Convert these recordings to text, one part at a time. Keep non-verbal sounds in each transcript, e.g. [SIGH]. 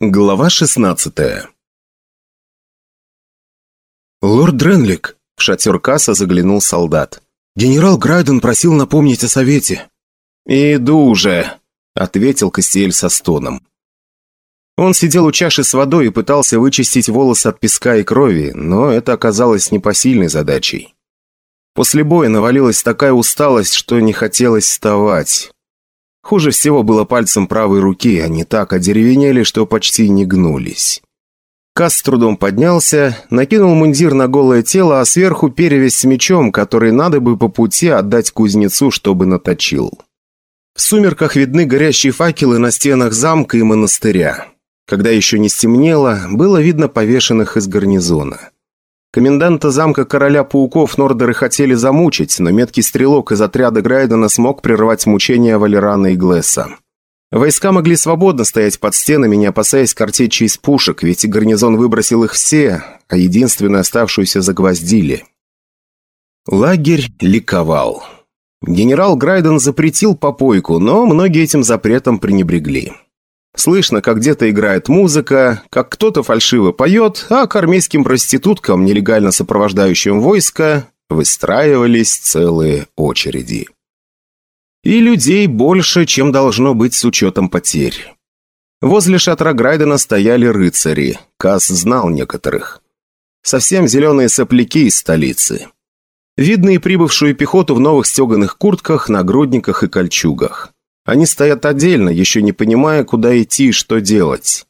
Глава 16 «Лорд Дренлик!» – в шатер касса заглянул солдат. «Генерал Грайден просил напомнить о совете». «Иду уже!» – ответил Костель со стоном. Он сидел у чаши с водой и пытался вычистить волосы от песка и крови, но это оказалось непосильной задачей. После боя навалилась такая усталость, что не хотелось вставать. Хуже всего было пальцем правой руки, они так одеревенели, что почти не гнулись. Кас с трудом поднялся, накинул мундир на голое тело, а сверху перевязь с мечом, который надо бы по пути отдать кузнецу, чтобы наточил. В сумерках видны горящие факелы на стенах замка и монастыря. Когда еще не стемнело, было видно повешенных из гарнизона. Коменданта замка Короля Пауков Нордеры хотели замучить, но меткий стрелок из отряда Грайдена смог прервать мучения Валерана и Глесса. Войска могли свободно стоять под стенами, не опасаясь картечи из пушек, ведь гарнизон выбросил их все, а единственную оставшуюся загвоздили. Лагерь ликовал. Генерал Грайден запретил попойку, но многие этим запретом пренебрегли. Слышно, как где-то играет музыка, как кто-то фальшиво поет, а к армейским проституткам, нелегально сопровождающим войско, выстраивались целые очереди. И людей больше, чем должно быть с учетом потерь. Возле шатра Грайдена стояли рыцари, Касс знал некоторых. Совсем зеленые сопляки из столицы. Видные прибывшую пехоту в новых стеганых куртках, нагрудниках и кольчугах. Они стоят отдельно, еще не понимая, куда идти и что делать.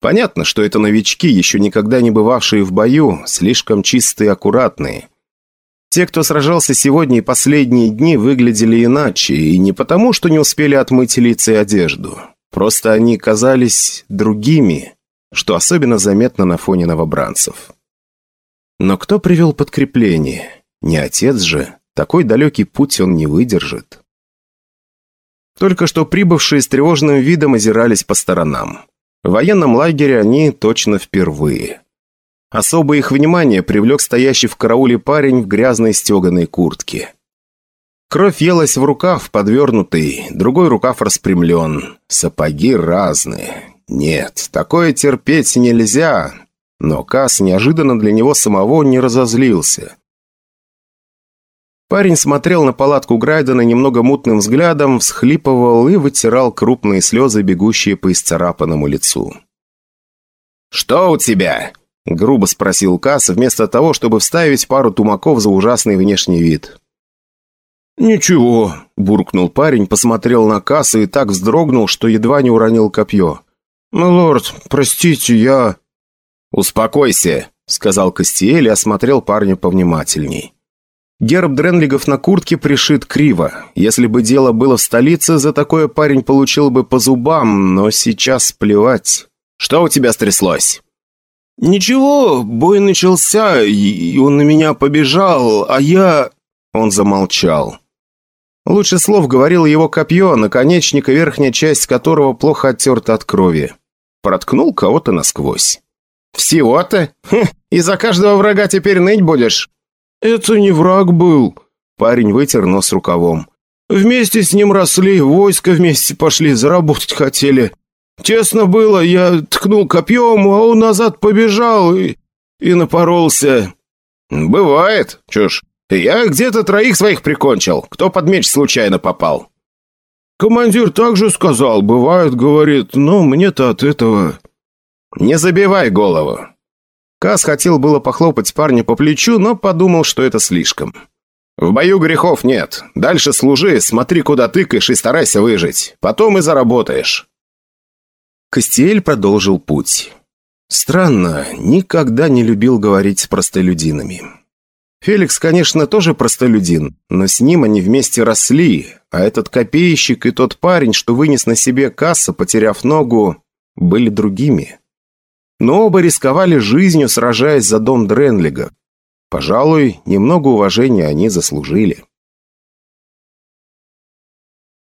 Понятно, что это новички, еще никогда не бывавшие в бою, слишком чистые и аккуратные. Те, кто сражался сегодня и последние дни, выглядели иначе, и не потому, что не успели отмыть лица и одежду. Просто они казались другими, что особенно заметно на фоне новобранцев. Но кто привел подкрепление? Не отец же. Такой далекий путь он не выдержит. Только что прибывшие с тревожным видом озирались по сторонам. В военном лагере они точно впервые. Особое их внимание привлек стоящий в карауле парень в грязной стеганой куртке. Кровь елась в рукав, подвернутый, другой рукав распрямлен. Сапоги разные. Нет, такое терпеть нельзя. Но Кас неожиданно для него самого не разозлился. Парень смотрел на палатку Грайдена немного мутным взглядом, всхлипывал и вытирал крупные слезы, бегущие по исцарапанному лицу. «Что у тебя?» – грубо спросил Касс, вместо того, чтобы вставить пару тумаков за ужасный внешний вид. «Ничего», – буркнул парень, посмотрел на Касса и так вздрогнул, что едва не уронил копье. «Лорд, простите, я...» «Успокойся», – сказал Кастиэль и осмотрел парня повнимательней. Герб Дренлигов на куртке пришит криво. Если бы дело было в столице, за такое парень получил бы по зубам, но сейчас плевать. Что у тебя стряслось?» «Ничего, бой начался, и он на меня побежал, а я...» Он замолчал. Лучше слов говорил его копье, наконечник и верхняя часть которого плохо оттерта от крови. Проткнул кого-то насквозь. «Всего-то? Хм, из-за каждого врага теперь ныть будешь?» «Это не враг был». Парень вытер нос рукавом. «Вместе с ним росли, войско вместе пошли, заработать хотели. Тесно было, я ткнул копьем, а он назад побежал и, и напоролся». «Бывает, чушь. Я где-то троих своих прикончил. Кто под меч случайно попал?» «Командир также сказал, бывает, говорит, но мне-то от этого...» «Не забивай голову. Кас хотел было похлопать парня по плечу, но подумал, что это слишком. «В бою грехов нет. Дальше служи, смотри, куда тыкаешь и старайся выжить. Потом и заработаешь». Костиэль продолжил путь. Странно, никогда не любил говорить с простолюдинами. Феликс, конечно, тоже простолюдин, но с ним они вместе росли, а этот копейщик и тот парень, что вынес на себе касса, потеряв ногу, были другими но оба рисковали жизнью, сражаясь за дом Дренлига. Пожалуй, немного уважения они заслужили.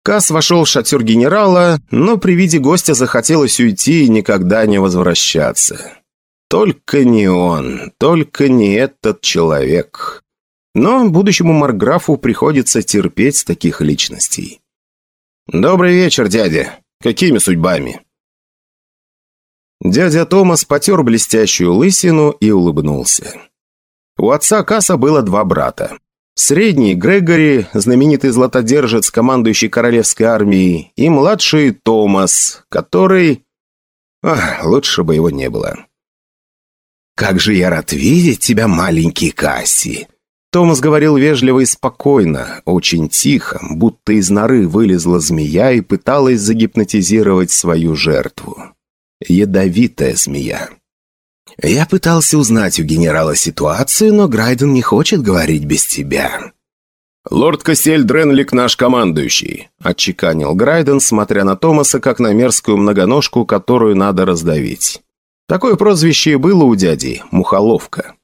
Кас вошел в шатер генерала, но при виде гостя захотелось уйти и никогда не возвращаться. Только не он, только не этот человек. Но будущему Марграфу приходится терпеть таких личностей. «Добрый вечер, дядя. Какими судьбами?» Дядя Томас потер блестящую лысину и улыбнулся. У отца Касса было два брата. Средний – Грегори, знаменитый златодержец, командующий королевской армией, и младший – Томас, который... Ах, лучше бы его не было. «Как же я рад видеть тебя, маленький Касси!» Томас говорил вежливо и спокойно, очень тихо, будто из норы вылезла змея и пыталась загипнотизировать свою жертву. Ядовитая змея. «Я пытался узнать у генерала ситуацию, но Грайден не хочет говорить без тебя». «Лорд Костель Дренлик наш командующий», — отчеканил Грайден, смотря на Томаса, как на мерзкую многоножку, которую надо раздавить. Такое прозвище было у дяди – Мухоловка.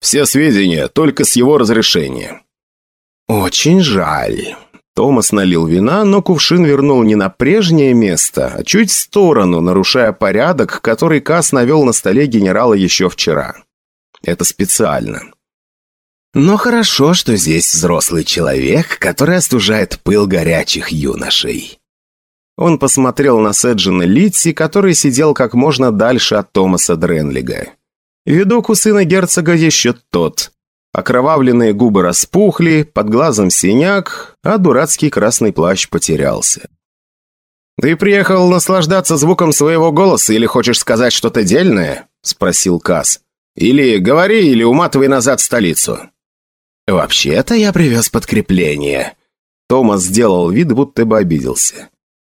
Все сведения только с его разрешения. «Очень жаль». Томас налил вина, но кувшин вернул не на прежнее место, а чуть в сторону, нарушая порядок, который Кас навел на столе генерала еще вчера. Это специально. Но хорошо, что здесь взрослый человек, который остужает пыл горячих юношей. Он посмотрел на Седжина Литси, который сидел как можно дальше от Томаса Дренлига. Видок у сына герцога еще тот. Окровавленные губы распухли, под глазом синяк, а дурацкий красный плащ потерялся. «Ты приехал наслаждаться звуком своего голоса или хочешь сказать что-то дельное?» – спросил Касс. «Или говори, или уматывай назад в столицу». «Вообще-то я привез подкрепление». Томас сделал вид, будто бы обиделся.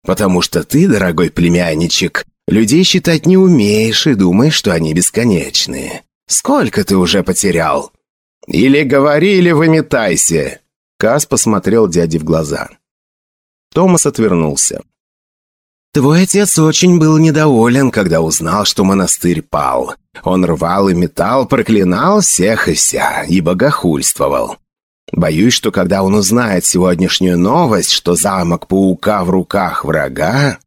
Потому что ты, дорогой племянничек, людей считать не умеешь и думаешь, что они бесконечные. Сколько ты уже потерял? Или говори, или выметайся. Кас посмотрел дяде в глаза. Томас отвернулся. «Твой отец очень был недоволен, когда узнал, что монастырь пал. Он рвал и метал, проклинал всех и вся и богохульствовал. Боюсь, что когда он узнает сегодняшнюю новость, что замок паука в руках врага...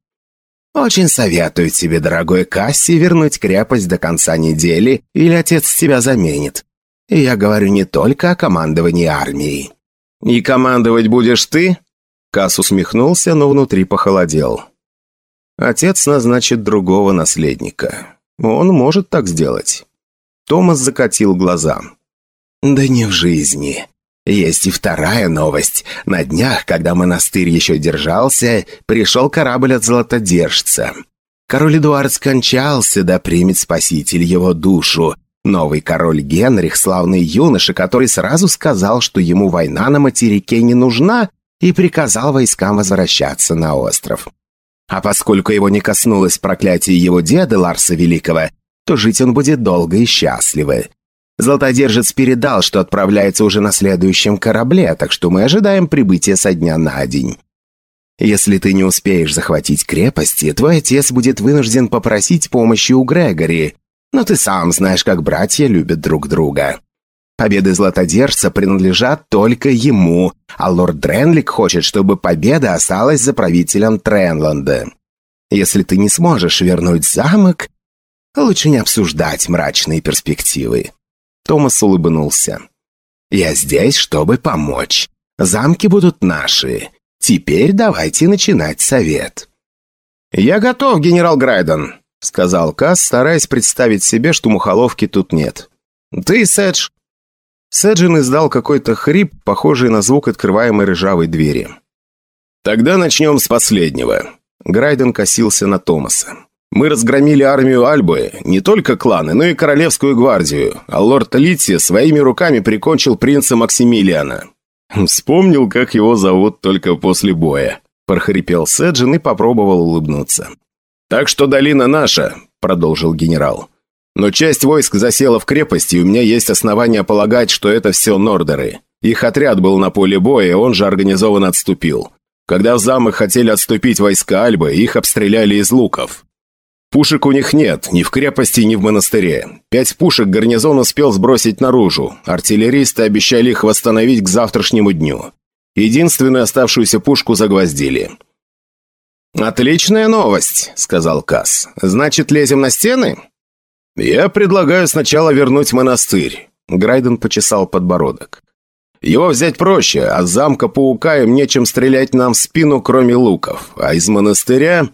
Очень советую тебе, дорогой Касси, вернуть крепость до конца недели, или отец тебя заменит. Я говорю не только о командовании армией. «И командовать будешь ты?» Касс усмехнулся, но внутри похолодел. Отец назначит другого наследника. Он может так сделать. Томас закатил глаза. «Да не в жизни. Есть и вторая новость. На днях, когда монастырь еще держался, пришел корабль от золотодержца. Король Эдуард скончался, да примет спаситель его душу. Новый король Генрих, славный юноша, который сразу сказал, что ему война на материке не нужна, и приказал войскам возвращаться на остров. А поскольку его не коснулось проклятие его деда Ларса Великого, то жить он будет долго и счастливо. Золотодержец передал, что отправляется уже на следующем корабле, так что мы ожидаем прибытия со дня на день. Если ты не успеешь захватить крепости, твой отец будет вынужден попросить помощи у Грегори, но ты сам знаешь, как братья любят друг друга. Победы Златодержца принадлежат только ему, а лорд Дренлик хочет, чтобы победа осталась за правителем Тренланда. Если ты не сможешь вернуть замок, лучше не обсуждать мрачные перспективы. Томас улыбнулся. «Я здесь, чтобы помочь. Замки будут наши. Теперь давайте начинать совет». «Я готов, генерал Грайден», — сказал Касс, стараясь представить себе, что мухоловки тут нет. «Ты, Седж». Седжин издал какой-то хрип, похожий на звук открываемой ржавой двери. «Тогда начнем с последнего». Грайден косился на Томаса. Мы разгромили армию Альбы, не только кланы, но и королевскую гвардию, а лорд Литси своими руками прикончил принца Максимилиана. Вспомнил, как его зовут только после боя. Прохрипел Седжин и попробовал улыбнуться. «Так что долина наша», — продолжил генерал. «Но часть войск засела в крепости, и у меня есть основания полагать, что это все Нордеры. Их отряд был на поле боя, он же организованно отступил. Когда в замок хотели отступить войска Альбы, их обстреляли из луков. Пушек у них нет, ни в крепости, ни в монастыре. Пять пушек гарнизон успел сбросить наружу. Артиллеристы обещали их восстановить к завтрашнему дню. Единственную оставшуюся пушку загвоздили. «Отличная новость», — сказал Касс. «Значит, лезем на стены?» «Я предлагаю сначала вернуть монастырь», — Грайден почесал подбородок. «Его взять проще, а замка паука им нечем стрелять нам в спину, кроме луков. А из монастыря...»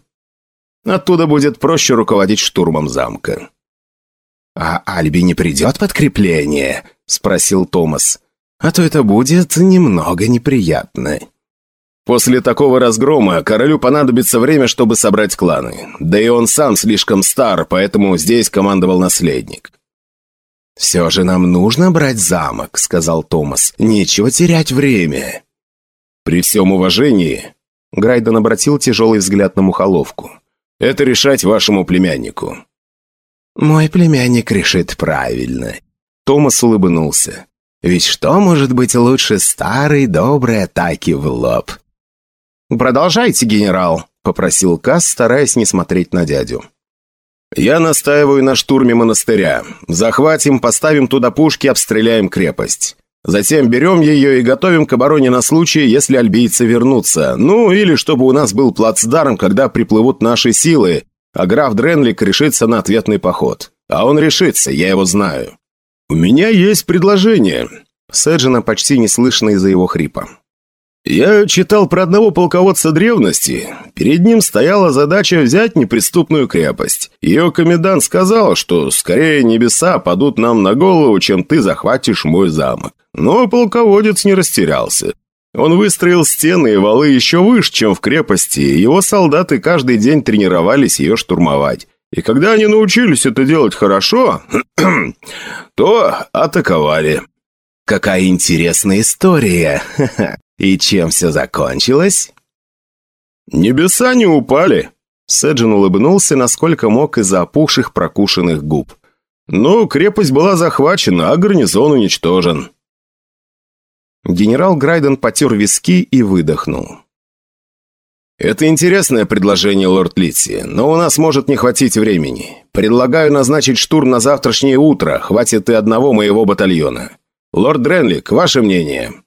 Оттуда будет проще руководить штурмом замка». «А Альби не придет подкрепление?» – спросил Томас. «А то это будет немного неприятно». После такого разгрома королю понадобится время, чтобы собрать кланы. Да и он сам слишком стар, поэтому здесь командовал наследник. «Все же нам нужно брать замок», — сказал Томас. «Нечего терять время». «При всем уважении...» Грайден обратил тяжелый взгляд на Мухоловку. «Это решать вашему племяннику». «Мой племянник решит правильно». Томас улыбнулся. «Ведь что может быть лучше старой доброй атаки в лоб?» «Продолжайте, генерал», — попросил Касс, стараясь не смотреть на дядю. «Я настаиваю на штурме монастыря. Захватим, поставим туда пушки, обстреляем крепость. Затем берем ее и готовим к обороне на случай, если альбийцы вернутся. Ну, или чтобы у нас был плацдарм, когда приплывут наши силы, а граф Дренлик решится на ответный поход. А он решится, я его знаю. У меня есть предложение». Сэджина почти не слышно из-за его хрипа. Я читал про одного полководца древности. Перед ним стояла задача взять неприступную крепость. Ее комендант сказал, что скорее небеса падут нам на голову, чем ты захватишь мой замок. Но полководец не растерялся. Он выстроил стены и валы еще выше, чем в крепости, и его солдаты каждый день тренировались ее штурмовать. И когда они научились это делать хорошо, [CLEARS THROAT] то атаковали. «Какая интересная история!» [LAUGHS] «И чем все закончилось?» «Небеса не упали!» Сэджин улыбнулся, насколько мог из-за опухших прокушенных губ. «Но крепость была захвачена, а гарнизон уничтожен». Генерал Грайден потер виски и выдохнул. «Это интересное предложение, лорд Литси, но у нас может не хватить времени. Предлагаю назначить штурм на завтрашнее утро, хватит и одного моего батальона. Лорд Дренлик, ваше мнение?»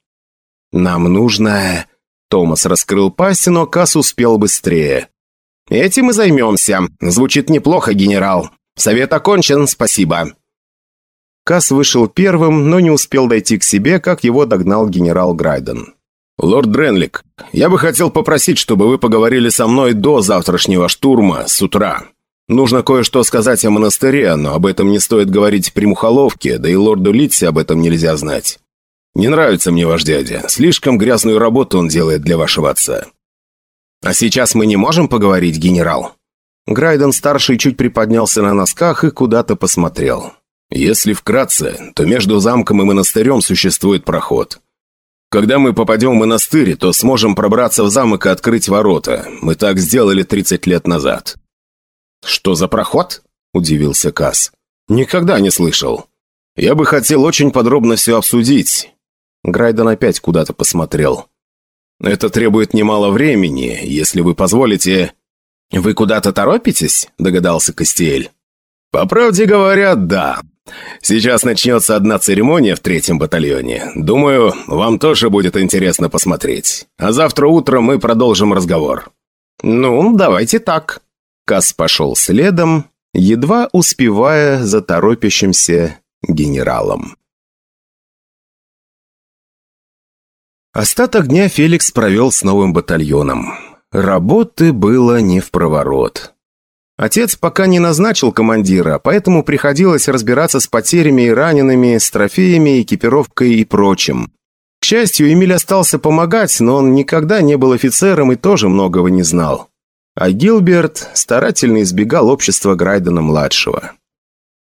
«Нам нужно...» Томас раскрыл пасть, но Касс успел быстрее. «Этим и займемся. Звучит неплохо, генерал. Совет окончен, спасибо». Касс вышел первым, но не успел дойти к себе, как его догнал генерал Грайден. «Лорд Дренлик, я бы хотел попросить, чтобы вы поговорили со мной до завтрашнего штурма, с утра. Нужно кое-что сказать о монастыре, но об этом не стоит говорить при Мухоловке, да и лорду Литсе об этом нельзя знать. Не нравится мне ваш дядя. Слишком грязную работу он делает для вашего отца». «А сейчас мы не можем поговорить, генерал?» Грайден-старший чуть приподнялся на носках и куда-то посмотрел. «Если вкратце, то между замком и монастырем существует проход. Когда мы попадем в монастырь, то сможем пробраться в замок и открыть ворота. Мы так сделали 30 лет назад». «Что за проход?» – удивился Касс. «Никогда не слышал. Я бы хотел очень подробно все обсудить. Грайден опять куда-то посмотрел. «Это требует немало времени, если вы позволите...» «Вы куда-то торопитесь?» – догадался Костель. «По правде говоря, да. Сейчас начнется одна церемония в третьем батальоне. Думаю, вам тоже будет интересно посмотреть. А завтра утром мы продолжим разговор». «Ну, давайте так». Кас пошел следом, едва успевая за торопящимся генералом. Остаток дня Феликс провел с новым батальоном. Работы было не в проворот. Отец пока не назначил командира, поэтому приходилось разбираться с потерями и ранеными, с трофеями, экипировкой и прочим. К счастью, Эмиль остался помогать, но он никогда не был офицером и тоже многого не знал. А Гилберт старательно избегал общества Грайдена-младшего.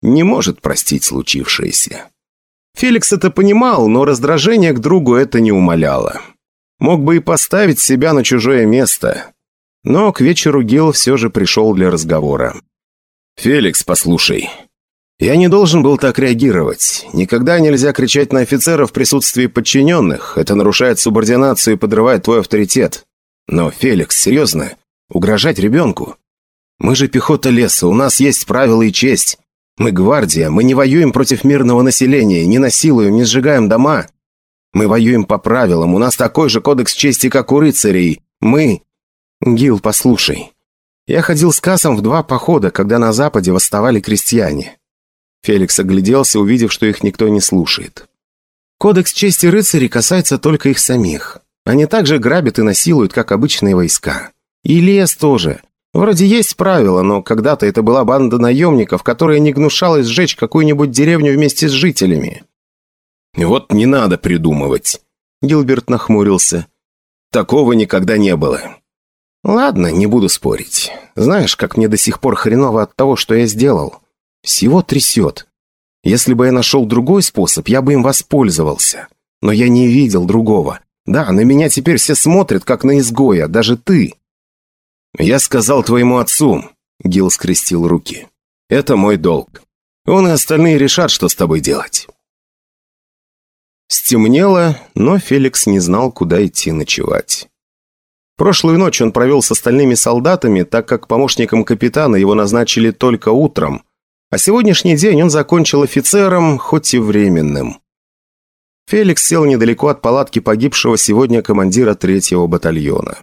Не может простить случившееся. Феликс это понимал, но раздражение к другу это не умаляло. Мог бы и поставить себя на чужое место. Но к вечеру Гил все же пришел для разговора. «Феликс, послушай. Я не должен был так реагировать. Никогда нельзя кричать на офицера в присутствии подчиненных. Это нарушает субординацию и подрывает твой авторитет. Но, Феликс, серьезно, угрожать ребенку? Мы же пехота леса, у нас есть правила и честь. Мы гвардия, мы не воюем против мирного населения, не насилуем, не сжигаем дома. Мы воюем по правилам, у нас такой же кодекс чести, как у рыцарей. Мы... Гил, послушай. Я ходил с Кассом в два похода, когда на Западе восставали крестьяне. Феликс огляделся, увидев, что их никто не слушает. Кодекс чести рыцарей касается только их самих. Они также грабят и насилуют, как обычные войска. И лес тоже. Вроде есть правила, но когда-то это была банда наемников, которая не гнушалась сжечь какую-нибудь деревню вместе с жителями». «Вот не надо придумывать», — Гилберт нахмурился. «Такого никогда не было». «Ладно, не буду спорить. Знаешь, как мне до сих пор хреново от того, что я сделал. Всего трясет. Если бы я нашел другой способ, я бы им воспользовался. Но я не видел другого. Да, на меня теперь все смотрят, как на изгоя, даже ты. Я сказал твоему отцу, Гил скрестил руки. Это мой долг. Он и остальные решат, что с тобой делать. Стемнело, но Феликс не знал, куда идти ночевать. Прошлую ночь он провел с остальными солдатами, так как помощником капитана его назначили только утром, а сегодняшний день он закончил офицером, хоть и временным. Феликс сел недалеко от палатки погибшего сегодня командира третьего батальона.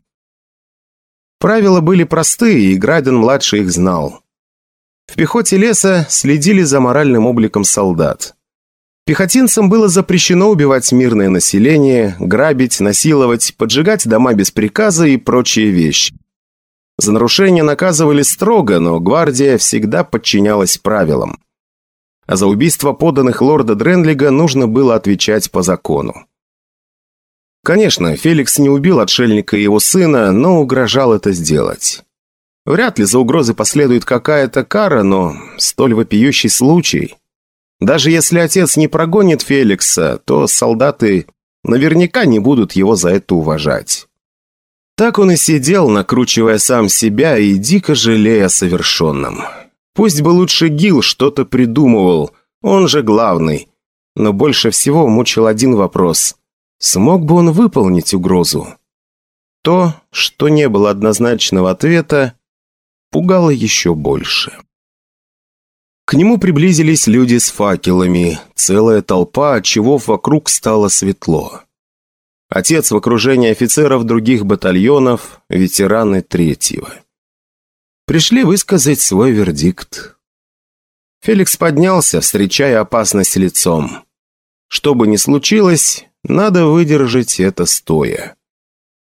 Правила были простые, и Грайден-младший их знал. В пехоте леса следили за моральным обликом солдат. Пехотинцам было запрещено убивать мирное население, грабить, насиловать, поджигать дома без приказа и прочие вещи. За нарушение наказывали строго, но гвардия всегда подчинялась правилам. А за убийство поданных лорда Дренлига нужно было отвечать по закону. Конечно, Феликс не убил отшельника и его сына, но угрожал это сделать. Вряд ли за угрозы последует какая-то кара, но столь вопиющий случай. Даже если отец не прогонит Феликса, то солдаты наверняка не будут его за это уважать. Так он и сидел, накручивая сам себя и дико жалея о совершенном. Пусть бы лучше Гил что-то придумывал, он же главный. Но больше всего мучил один вопрос. Смог бы он выполнить угрозу? То, что не было однозначного ответа, пугало еще больше. К нему приблизились люди с факелами, целая толпа, от чего вокруг стало светло. Отец в окружении офицеров других батальонов, ветераны третьего. Пришли высказать свой вердикт. Феликс поднялся, встречая опасность лицом. Что бы ни случилось, надо выдержать это стоя.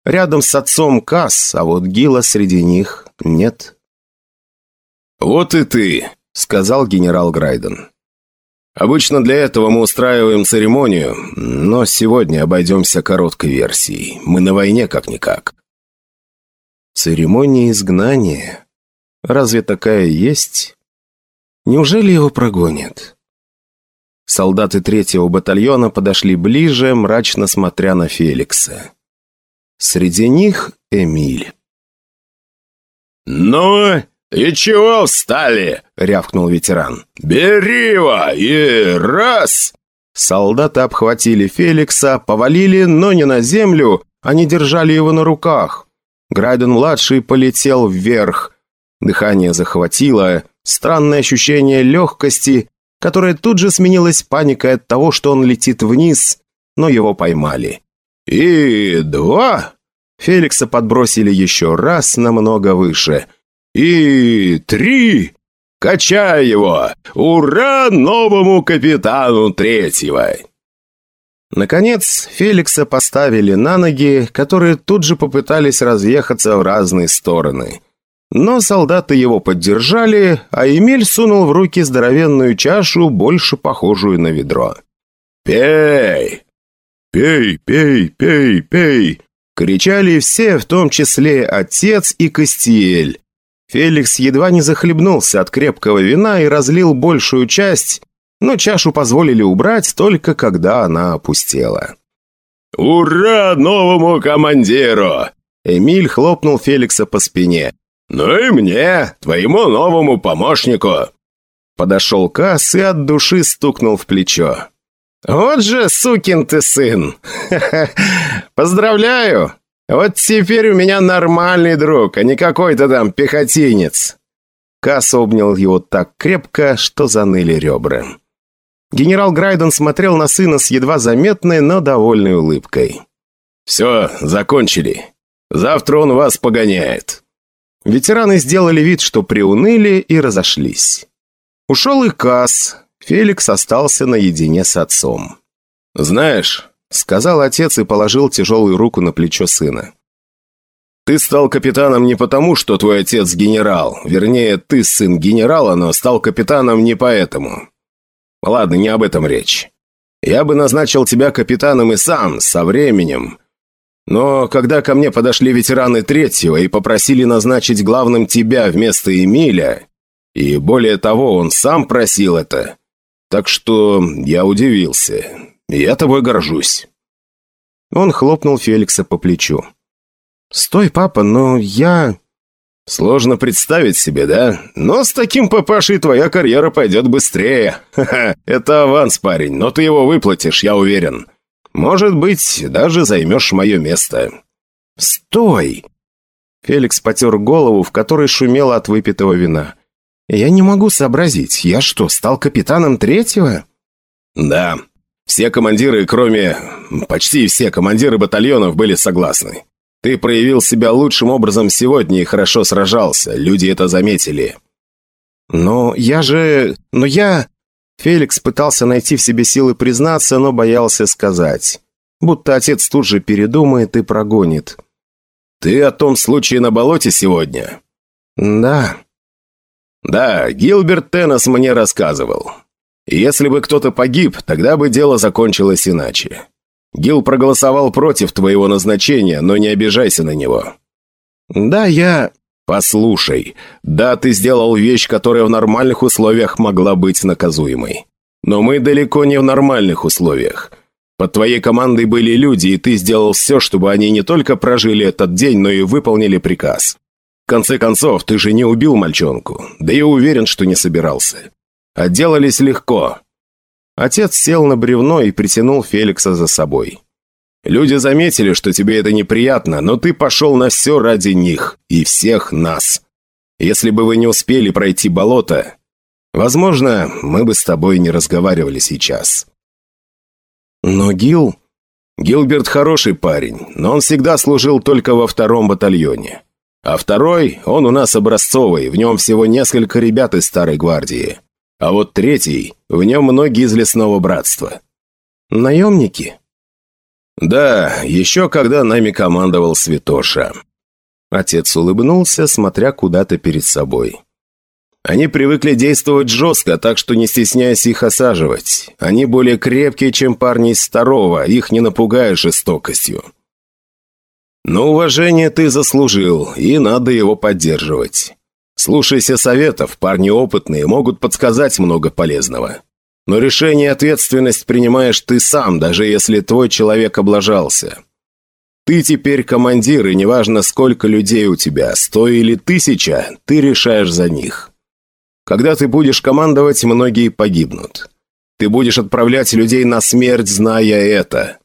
Рядом с отцом Касс, а вот Гила среди них нет. «Вот и ты», — сказал генерал Грайден. Обычно для этого мы устраиваем церемонию, но сегодня обойдемся короткой версией. Мы на войне как-никак». «Церемония изгнания? Разве такая есть? Неужели его прогонят?» Солдаты третьего батальона подошли ближе, мрачно смотря на Феликса. Среди них Эмиль. «Ну, «И чего встали?» — рявкнул ветеран. «Бери его и раз!» Солдаты обхватили Феликса, повалили, но не на землю, они держали его на руках. Грайден-младший полетел вверх. Дыхание захватило, странное ощущение легкости, которое тут же сменилось паникой от того, что он летит вниз, но его поймали. «И два!» Феликса подбросили еще раз намного выше — и три! Качай его! Ура новому капитану третьего!» Наконец, Феликса поставили на ноги, которые тут же попытались разъехаться в разные стороны. Но солдаты его поддержали, а Эмиль сунул в руки здоровенную чашу, больше похожую на ведро. «Пей! Пей, пей, пей, пей!» Кричали все, в том числе отец и Костиэль. Феликс едва не захлебнулся от крепкого вина и разлил большую часть, но чашу позволили убрать только когда она опустела. «Ура новому командиру!» Эмиль хлопнул Феликса по спине. «Ну и мне, твоему новому помощнику!» Подошел Касс и от души стукнул в плечо. «Вот же сукин ты сын! [LAUGHS] Поздравляю! Вот теперь у меня нормальный друг, а не какой-то там пехотинец!» Касс обнял его так крепко, что заныли ребра. Генерал Грайден смотрел на сына с едва заметной, но довольной улыбкой. «Все, закончили. Завтра он вас погоняет». Ветераны сделали вид, что приуныли и разошлись. Ушел и Касс. Феликс остался наедине с отцом. «Знаешь, сказал отец и положил тяжелую руку на плечо сына. Ты стал капитаном не потому, что твой отец генерал. Вернее, ты сын генерала, но стал капитаном не поэтому. Ладно, не об этом речь. Я бы назначил тебя капитаном и сам, со временем. Но когда ко мне подошли ветераны третьего и попросили назначить главным тебя вместо Эмиля, и более того, он сам просил это, так что я удивился. Я тобой горжусь. Он хлопнул Феликса по плечу. «Стой, папа, но я...» «Сложно представить себе, да? Но с таким папашей твоя карьера пойдет быстрее. Ха-ха, это аванс, парень, но ты его выплатишь, я уверен. Может быть, даже займешь мое место». «Стой!» Феликс потер голову, в которой шумело от выпитого вина. «Я не могу сообразить. Я что, стал капитаном третьего?» «Да. Все командиры, кроме... Почти все командиры батальонов были согласны. Ты проявил себя лучшим образом сегодня и хорошо сражался. Люди это заметили». «Но я же... Но я...» Феликс пытался найти в себе силы признаться, но боялся сказать. Будто отец тут же передумает и прогонит. «Ты о том случае на болоте сегодня?» «Да». «Да, Гилберт Теннес мне рассказывал. Если бы кто-то погиб, тогда бы дело закончилось иначе. Гил проголосовал против твоего назначения, но не обижайся на него». «Да, я...» «Послушай, да, ты сделал вещь, которая в нормальных условиях могла быть наказуемой. Но мы далеко не в нормальных условиях. Под твоей командой были люди, и ты сделал все, чтобы они не только прожили этот день, но и выполнили приказ. В конце концов, ты же не убил мальчонку, да и уверен, что не собирался. Отделались легко. Отец сел на бревно и притянул Феликса за собой. «Люди заметили, что тебе это неприятно, но ты пошел на все ради них и всех нас. Если бы вы не успели пройти болото, возможно, мы бы с тобой не разговаривали сейчас». «Но Гил...» «Гилберт хороший парень, но он всегда служил только во втором батальоне. А второй, он у нас образцовый, в нем всего несколько ребят из Старой Гвардии. А вот третий, в нем многие из лесного братства. Наемники? Да, еще когда нами командовал Святоша. Отец улыбнулся, смотря куда-то перед собой. Они привыкли действовать жестко, так что не стесняйся их осаживать. Они более крепкие, чем парни из второго, их не напугаешь жестокостью. Но уважение ты заслужил, и надо его поддерживать. Слушайся советов, парни опытные могут подсказать много полезного. Но решение и ответственность принимаешь ты сам, даже если твой человек облажался. Ты теперь командир, и неважно, сколько людей у тебя, сто или тысяча, ты решаешь за них. Когда ты будешь командовать, многие погибнут. Ты будешь отправлять людей на смерть, зная это.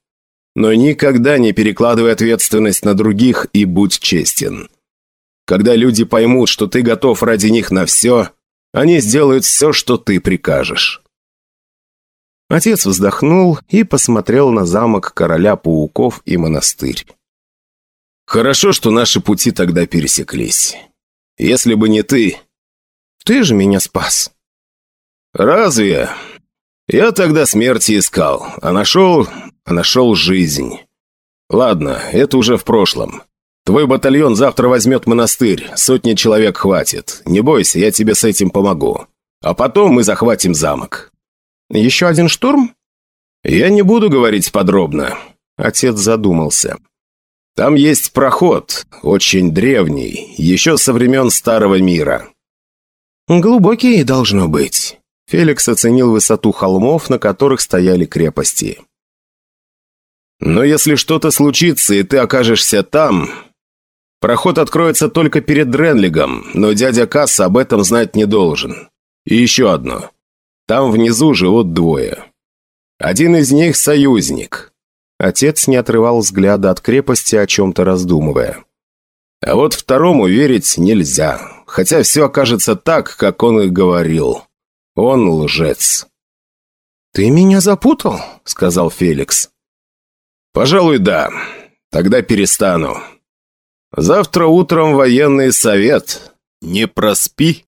Но никогда не перекладывай ответственность на других и будь честен. Когда люди поймут, что ты готов ради них на все, они сделают все, что ты прикажешь». Отец вздохнул и посмотрел на замок короля пауков и монастырь. «Хорошо, что наши пути тогда пересеклись. Если бы не ты...» «Ты же меня спас». «Разве? Я тогда смерти искал, а нашел... а нашел жизнь. Ладно, это уже в прошлом. Твой батальон завтра возьмет монастырь, сотни человек хватит. Не бойся, я тебе с этим помогу. А потом мы захватим замок». «Еще один штурм?» «Я не буду говорить подробно». Отец задумался. «Там есть проход, очень древний, еще со времен Старого Мира». «Глубокий должно быть». Феликс оценил высоту холмов, на которых стояли крепости. «Но если что-то случится, и ты окажешься там, Проход откроется только перед Дренлигом, но дядя Касса об этом знать не должен. И еще одно. Там внизу живут двое. Один из них – союзник. Отец не отрывал взгляда от крепости, о чем-то раздумывая. А вот второму верить нельзя, хотя все окажется так, как он и говорил. Он лжец. «Ты меня запутал?» – сказал Феликс. «Пожалуй, да. Тогда перестану. Завтра утром военный совет. Не проспи.